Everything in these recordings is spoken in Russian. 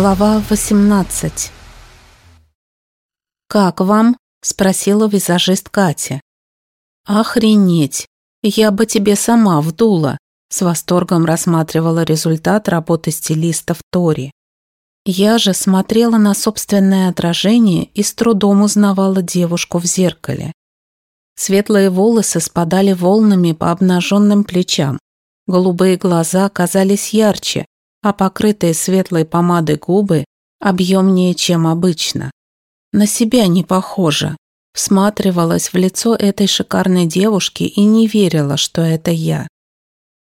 Глава 18 «Как вам?» – спросила визажист Катя. «Охренеть! Я бы тебе сама вдула!» – с восторгом рассматривала результат работы стилиста в Тори. Я же смотрела на собственное отражение и с трудом узнавала девушку в зеркале. Светлые волосы спадали волнами по обнаженным плечам. Голубые глаза казались ярче, а покрытые светлой помадой губы объемнее, чем обычно. На себя не похожа. Всматривалась в лицо этой шикарной девушки и не верила, что это я.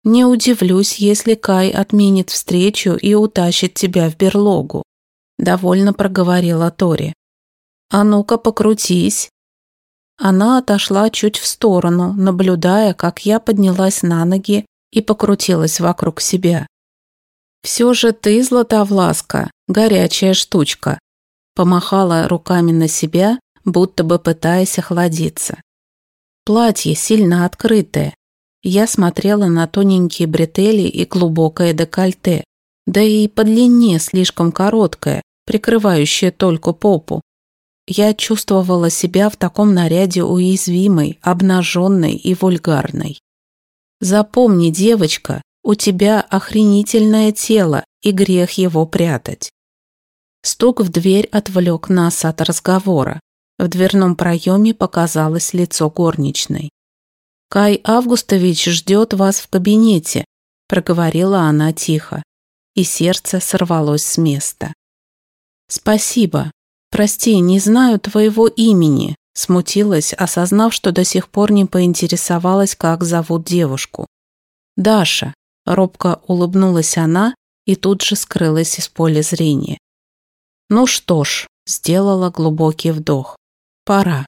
Не удивлюсь, если Кай отменит встречу и утащит тебя в берлогу. Довольно проговорила Тори. А ну-ка покрутись. Она отошла чуть в сторону, наблюдая, как я поднялась на ноги и покрутилась вокруг себя. «Все же ты, Златовласка, горячая штучка», помахала руками на себя, будто бы пытаясь охладиться. Платье сильно открытое. Я смотрела на тоненькие бретели и глубокое декольте, да и по длине слишком короткое, прикрывающее только попу. Я чувствовала себя в таком наряде уязвимой, обнаженной и вульгарной. Запомни, девочка, у тебя охренительное тело, и грех его прятать. Стук в дверь отвлек нас от разговора. В дверном проеме показалось лицо горничной. «Кай Августович ждет вас в кабинете», – проговорила она тихо, и сердце сорвалось с места. «Спасибо. Прости, не знаю твоего имени», – смутилась, осознав, что до сих пор не поинтересовалась, как зовут девушку. «Даша», Робко улыбнулась она и тут же скрылась из поля зрения. Ну что ж, сделала глубокий вдох. Пора.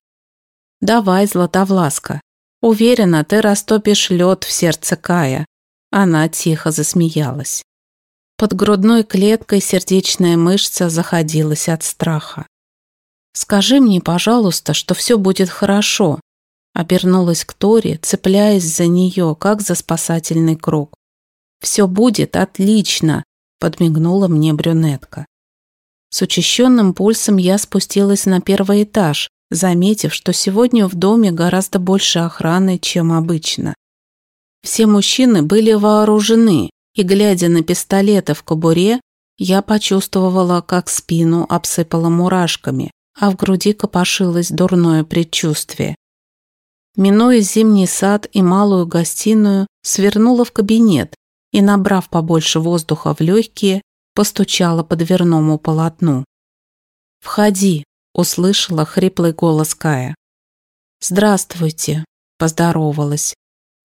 Давай, Златовласка. Уверена, ты растопишь лед в сердце Кая. Она тихо засмеялась. Под грудной клеткой сердечная мышца заходилась от страха. «Скажи мне, пожалуйста, что все будет хорошо», обернулась к Торе, цепляясь за нее, как за спасательный круг. «Все будет отлично», – подмигнула мне брюнетка. С учащенным пульсом я спустилась на первый этаж, заметив, что сегодня в доме гораздо больше охраны, чем обычно. Все мужчины были вооружены, и, глядя на пистолеты в кобуре, я почувствовала, как спину обсыпала мурашками, а в груди копошилось дурное предчувствие. Минуя зимний сад и малую гостиную, свернула в кабинет, и, набрав побольше воздуха в легкие, постучала по дверному полотну. «Входи», – услышала хриплый голос Кая. «Здравствуйте», – поздоровалась.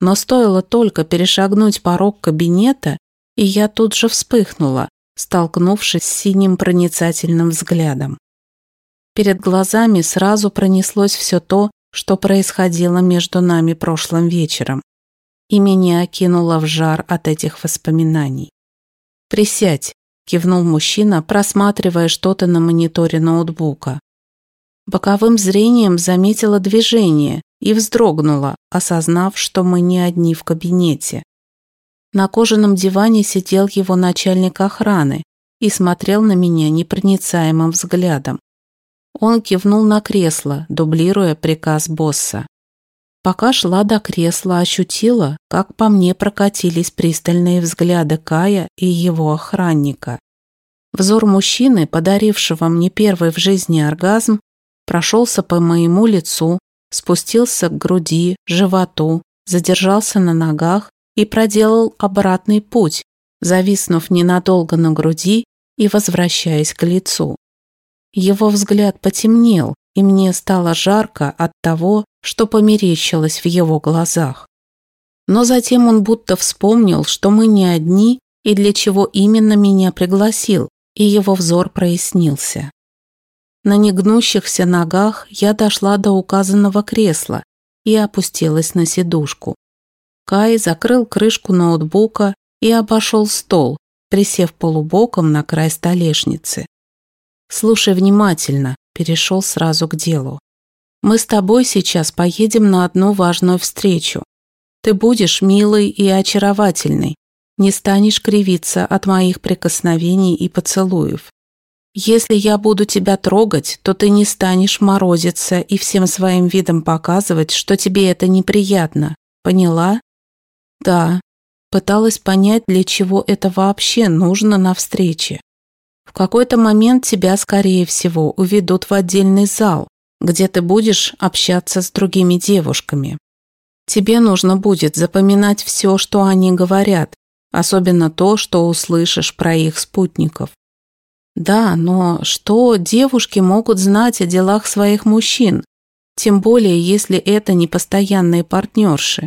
Но стоило только перешагнуть порог кабинета, и я тут же вспыхнула, столкнувшись с синим проницательным взглядом. Перед глазами сразу пронеслось все то, что происходило между нами прошлым вечером и меня кинуло в жар от этих воспоминаний. «Присядь», – кивнул мужчина, просматривая что-то на мониторе ноутбука. Боковым зрением заметила движение и вздрогнула, осознав, что мы не одни в кабинете. На кожаном диване сидел его начальник охраны и смотрел на меня непроницаемым взглядом. Он кивнул на кресло, дублируя приказ босса. Пока шла до кресла, ощутила, как по мне прокатились пристальные взгляды Кая и его охранника. Взор мужчины, подарившего мне первый в жизни оргазм, прошелся по моему лицу, спустился к груди, животу, задержался на ногах и проделал обратный путь, зависнув ненадолго на груди и возвращаясь к лицу. Его взгляд потемнел, и мне стало жарко от того, что померещилось в его глазах. Но затем он будто вспомнил, что мы не одни и для чего именно меня пригласил, и его взор прояснился. На негнущихся ногах я дошла до указанного кресла и опустилась на сидушку. Кай закрыл крышку ноутбука и обошел стол, присев полубоком на край столешницы. «Слушай внимательно», – перешел сразу к делу. Мы с тобой сейчас поедем на одну важную встречу. Ты будешь милой и очаровательной, не станешь кривиться от моих прикосновений и поцелуев. Если я буду тебя трогать, то ты не станешь морозиться и всем своим видом показывать, что тебе это неприятно. Поняла? Да. Пыталась понять, для чего это вообще нужно на встрече. В какой-то момент тебя, скорее всего, уведут в отдельный зал, где ты будешь общаться с другими девушками. Тебе нужно будет запоминать все, что они говорят, особенно то, что услышишь про их спутников. Да, но что девушки могут знать о делах своих мужчин, тем более если это не постоянные партнерши?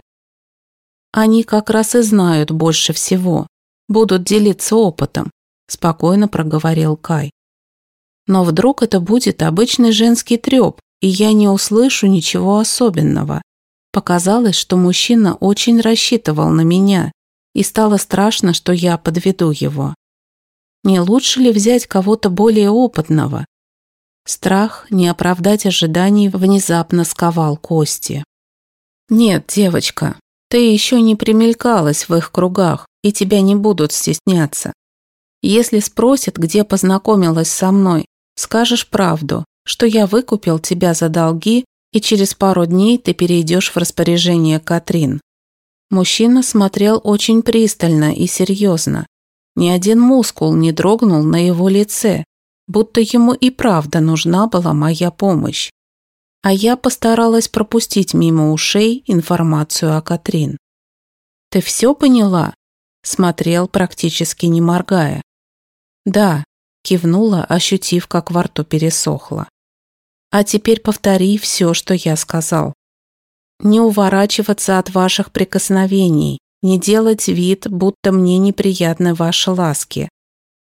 Они как раз и знают больше всего, будут делиться опытом, спокойно проговорил Кай. Но вдруг это будет обычный женский треп, и я не услышу ничего особенного. Показалось, что мужчина очень рассчитывал на меня, и стало страшно, что я подведу его. Не лучше ли взять кого-то более опытного? Страх не оправдать ожиданий внезапно сковал кости. «Нет, девочка, ты еще не примелькалась в их кругах, и тебя не будут стесняться. Если спросят, где познакомилась со мной, скажешь правду, что я выкупил тебя за долги и через пару дней ты перейдешь в распоряжение Катрин». Мужчина смотрел очень пристально и серьезно. Ни один мускул не дрогнул на его лице, будто ему и правда нужна была моя помощь. А я постаралась пропустить мимо ушей информацию о Катрин. «Ты все поняла?» Смотрел, практически не моргая. «Да», кивнула, ощутив, как во рту пересохло. А теперь повтори все, что я сказал. Не уворачиваться от ваших прикосновений, не делать вид, будто мне неприятны ваши ласки.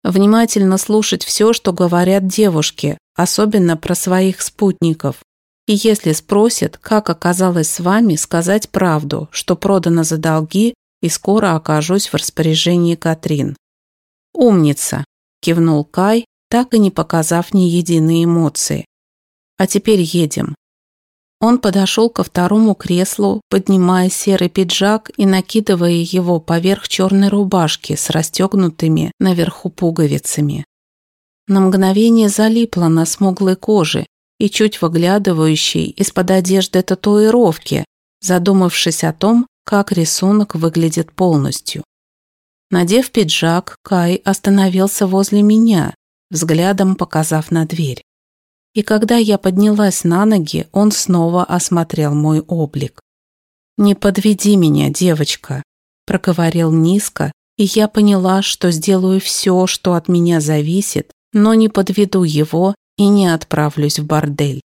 Внимательно слушать все, что говорят девушки, особенно про своих спутников. И если спросят, как оказалось с вами, сказать правду, что продано за долги и скоро окажусь в распоряжении Катрин. «Умница!» – кивнул Кай, так и не показав ни единой эмоции. А теперь едем». Он подошел ко второму креслу, поднимая серый пиджак и накидывая его поверх черной рубашки с расстегнутыми наверху пуговицами. На мгновение залипло на смуглой коже и чуть выглядывающей из-под одежды татуировки, задумавшись о том, как рисунок выглядит полностью. Надев пиджак, Кай остановился возле меня, взглядом показав на дверь и когда я поднялась на ноги, он снова осмотрел мой облик. «Не подведи меня, девочка», – проговорил низко, и я поняла, что сделаю все, что от меня зависит, но не подведу его и не отправлюсь в бордель.